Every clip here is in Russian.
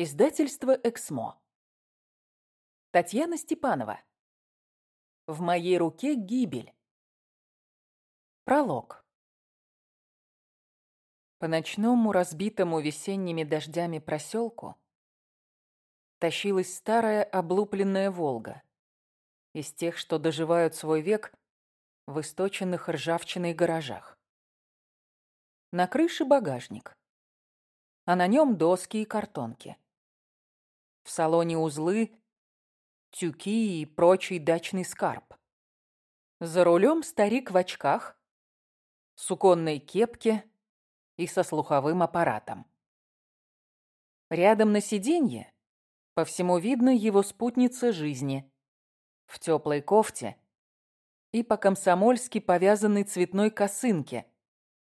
Издательство «Эксмо». Татьяна Степанова. В моей руке гибель. Пролог. По ночному, разбитому весенними дождями проселку тащилась старая облупленная «Волга» из тех, что доживают свой век в источенных ржавчиной гаражах. На крыше багажник, а на нем доски и картонки. В салоне узлы, тюки и прочий дачный скарб. За рулем старик в очках, суконной кепке и со слуховым аппаратом. Рядом на сиденье, по всему видно, его спутница жизни. В теплой кофте и по-комсомольски повязанной цветной косынке,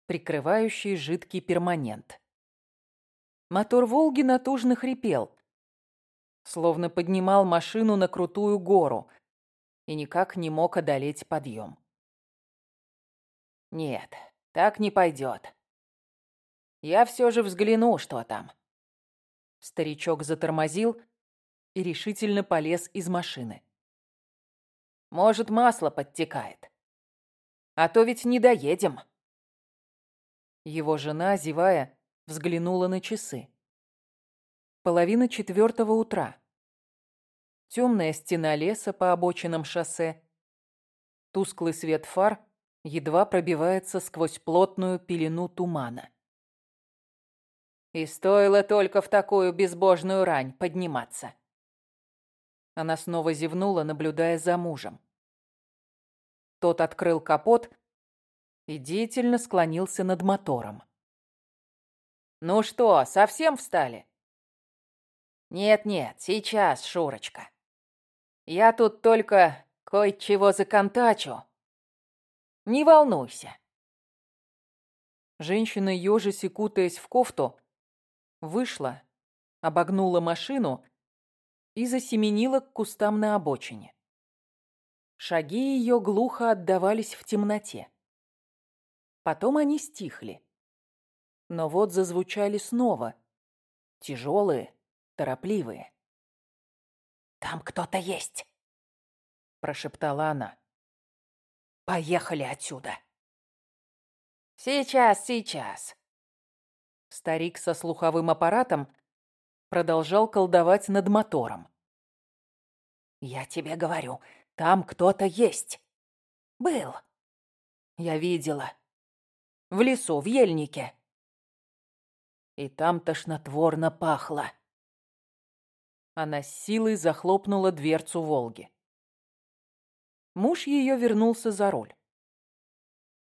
прикрывающей жидкий перманент. Мотор «Волги» натужно хрипел, словно поднимал машину на крутую гору и никак не мог одолеть подъем. «Нет, так не пойдет. Я все же взгляну, что там». Старичок затормозил и решительно полез из машины. «Может, масло подтекает. А то ведь не доедем». Его жена, зевая, взглянула на часы. Половина четвертого утра. Темная стена леса по обочинам шоссе. Тусклый свет фар едва пробивается сквозь плотную пелену тумана. И стоило только в такую безбожную рань подниматься. Она снова зевнула, наблюдая за мужем. Тот открыл капот и деятельно склонился над мотором. «Ну что, совсем встали?» «Нет-нет, сейчас, Шурочка. Я тут только кое-чего законтачу. Не волнуйся». Женщина, ежась и кутаясь в кофту, вышла, обогнула машину и засеменила к кустам на обочине. Шаги ее глухо отдавались в темноте. Потом они стихли. Но вот зазвучали снова, тяжелые, торопливые. «Там кто-то есть!» – прошептала она. «Поехали отсюда!» «Сейчас, сейчас!» Старик со слуховым аппаратом продолжал колдовать над мотором. «Я тебе говорю, там кто-то есть. Был. Я видела. В лесу, в ельнике. И там тошнотворно пахло. Она с силой захлопнула дверцу «Волги». Муж ее вернулся за руль.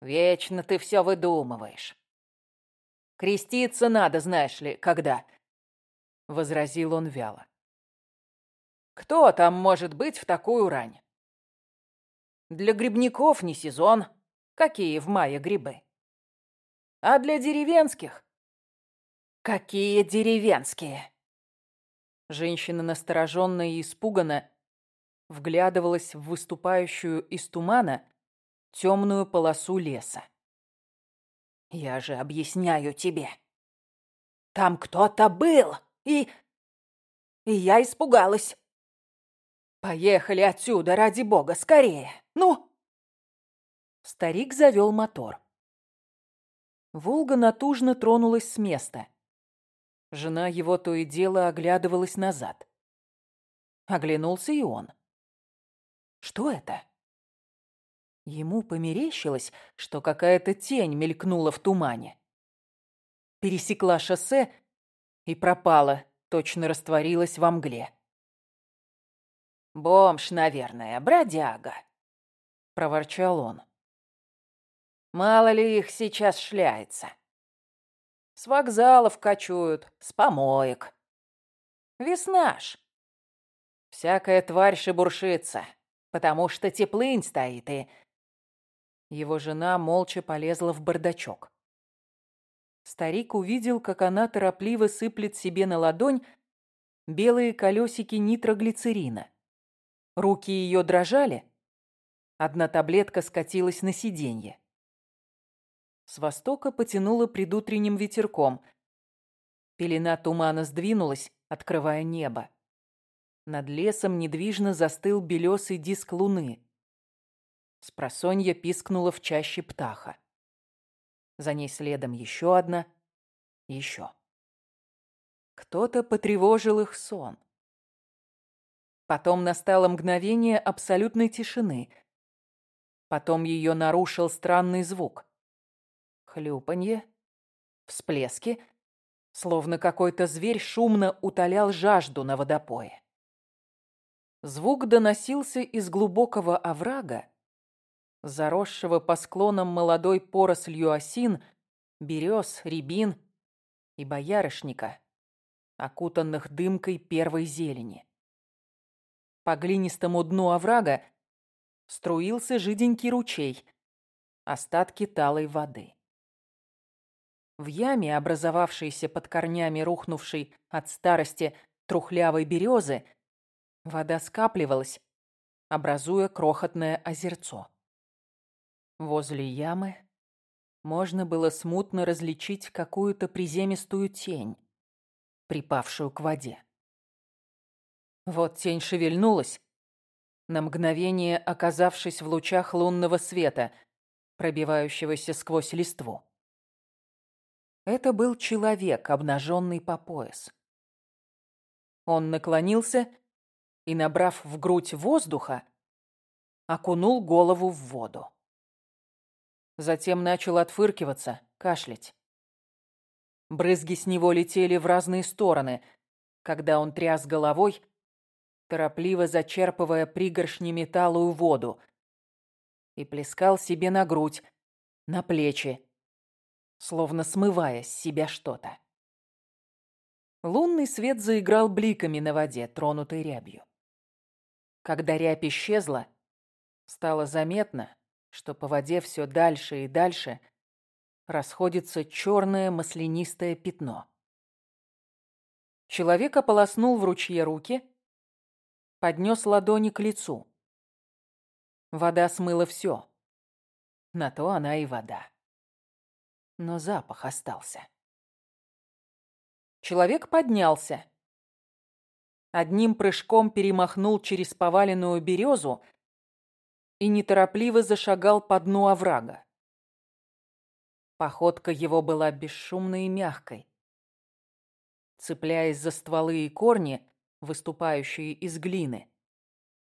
«Вечно ты все выдумываешь. Креститься надо, знаешь ли, когда?» Возразил он вяло. «Кто там может быть в такую рань?» «Для грибников не сезон. Какие в мае грибы?» «А для деревенских?» «Какие деревенские?» Женщина настороженно и испуганно вглядывалась в выступающую из тумана темную полосу леса. «Я же объясняю тебе. Там кто-то был, и... и я испугалась. Поехали отсюда, ради бога, скорее, ну!» Старик завел мотор. Волга натужно тронулась с места. Жена его то и дело оглядывалась назад. Оглянулся и он. Что это? Ему померещилось, что какая-то тень мелькнула в тумане. Пересекла шоссе и пропала, точно растворилась во мгле. «Бомж, наверное, бродяга», — проворчал он. «Мало ли их сейчас шляется. С вокзалов кочуют, с помоек. Весна ж. Всякая тварь шебуршится, потому что теплынь стоит и... Его жена молча полезла в бардачок. Старик увидел, как она торопливо сыплет себе на ладонь белые колесики нитроглицерина. Руки ее дрожали. Одна таблетка скатилась на сиденье. С востока потянуло предутренним ветерком. Пелена тумана сдвинулась, открывая небо. Над лесом недвижно застыл белесый диск луны. Спросонья пискнула в чаще птаха. За ней следом еще одна, еще. Кто-то потревожил их сон. Потом настало мгновение абсолютной тишины. Потом ее нарушил странный звук. Хлюпанье, всплески, словно какой-то зверь шумно утолял жажду на водопое. Звук доносился из глубокого оврага, заросшего по склонам молодой порослью осин, берез, рябин и боярышника, окутанных дымкой первой зелени. По глинистому дну оврага струился жиденький ручей, остатки талой воды. В яме, образовавшейся под корнями рухнувшей от старости трухлявой березы, вода скапливалась, образуя крохотное озерцо. Возле ямы можно было смутно различить какую-то приземистую тень, припавшую к воде. Вот тень шевельнулась, на мгновение оказавшись в лучах лунного света, пробивающегося сквозь листву. Это был человек, обнаженный по пояс. Он наклонился и, набрав в грудь воздуха, окунул голову в воду. Затем начал отфыркиваться, кашлять. Брызги с него летели в разные стороны, когда он тряс головой, торопливо зачерпывая пригоршни талую воду, и плескал себе на грудь, на плечи, словно смывая с себя что-то. Лунный свет заиграл бликами на воде, тронутой рябью. Когда рябь исчезла, стало заметно, что по воде все дальше и дальше расходится черное маслянистое пятно. Человек ополоснул в ручье руки поднес ладони к лицу. Вода смыла все. На то она и вода. Но запах остался. Человек поднялся. Одним прыжком перемахнул через поваленную березу и неторопливо зашагал по дну оврага. Походка его была бесшумной и мягкой. Цепляясь за стволы и корни, выступающие из глины.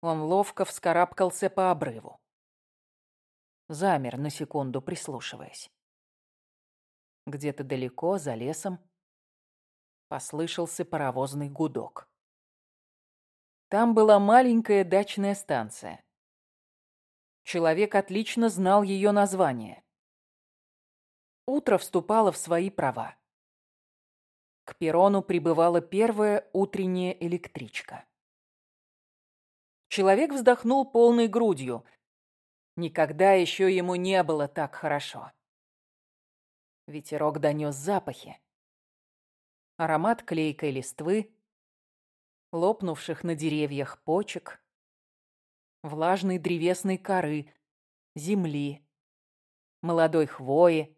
Он ловко вскарабкался по обрыву. Замер на секунду, прислушиваясь. Где-то далеко, за лесом, послышался паровозный гудок. Там была маленькая дачная станция. Человек отлично знал ее название. Утро вступало в свои права. К перрону прибывала первая утренняя электричка. Человек вздохнул полной грудью. Никогда еще ему не было так хорошо. Ветерок донес запахи. Аромат клейкой листвы, лопнувших на деревьях почек, влажной древесной коры, земли, молодой хвои,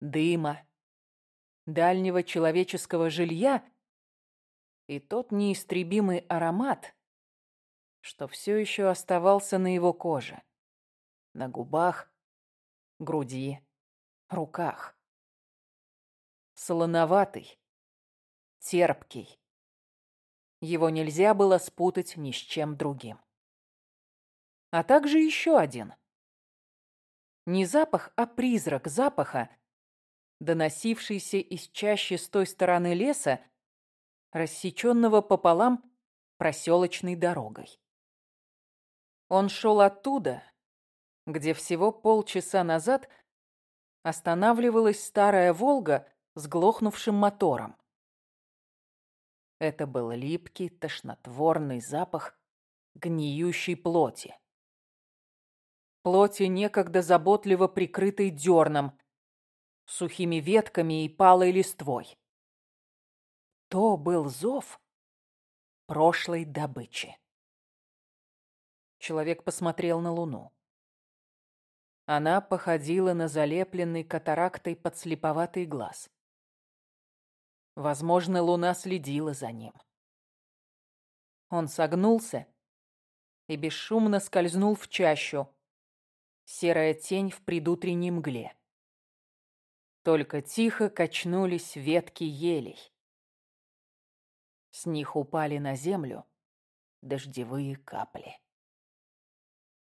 дыма дальнего человеческого жилья и тот неистребимый аромат, что все еще оставался на его коже, на губах, груди, руках. Солоноватый, терпкий. Его нельзя было спутать ни с чем другим. А также еще один. Не запах, а призрак запаха, доносившийся из чащи с той стороны леса, рассеченного пополам проселочной дорогой. Он шел оттуда, где всего полчаса назад останавливалась старая «Волга» с глохнувшим мотором. Это был липкий, тошнотворный запах гниющей плоти. Плоти, некогда заботливо прикрытой дерном, сухими ветками и палой листвой. То был зов прошлой добычи. Человек посмотрел на луну. Она походила на залепленный катарактой подслеповатый глаз. Возможно, луна следила за ним. Он согнулся и бесшумно скользнул в чащу. Серая тень в предутренней мгле. Только тихо качнулись ветки елей. С них упали на землю дождевые капли.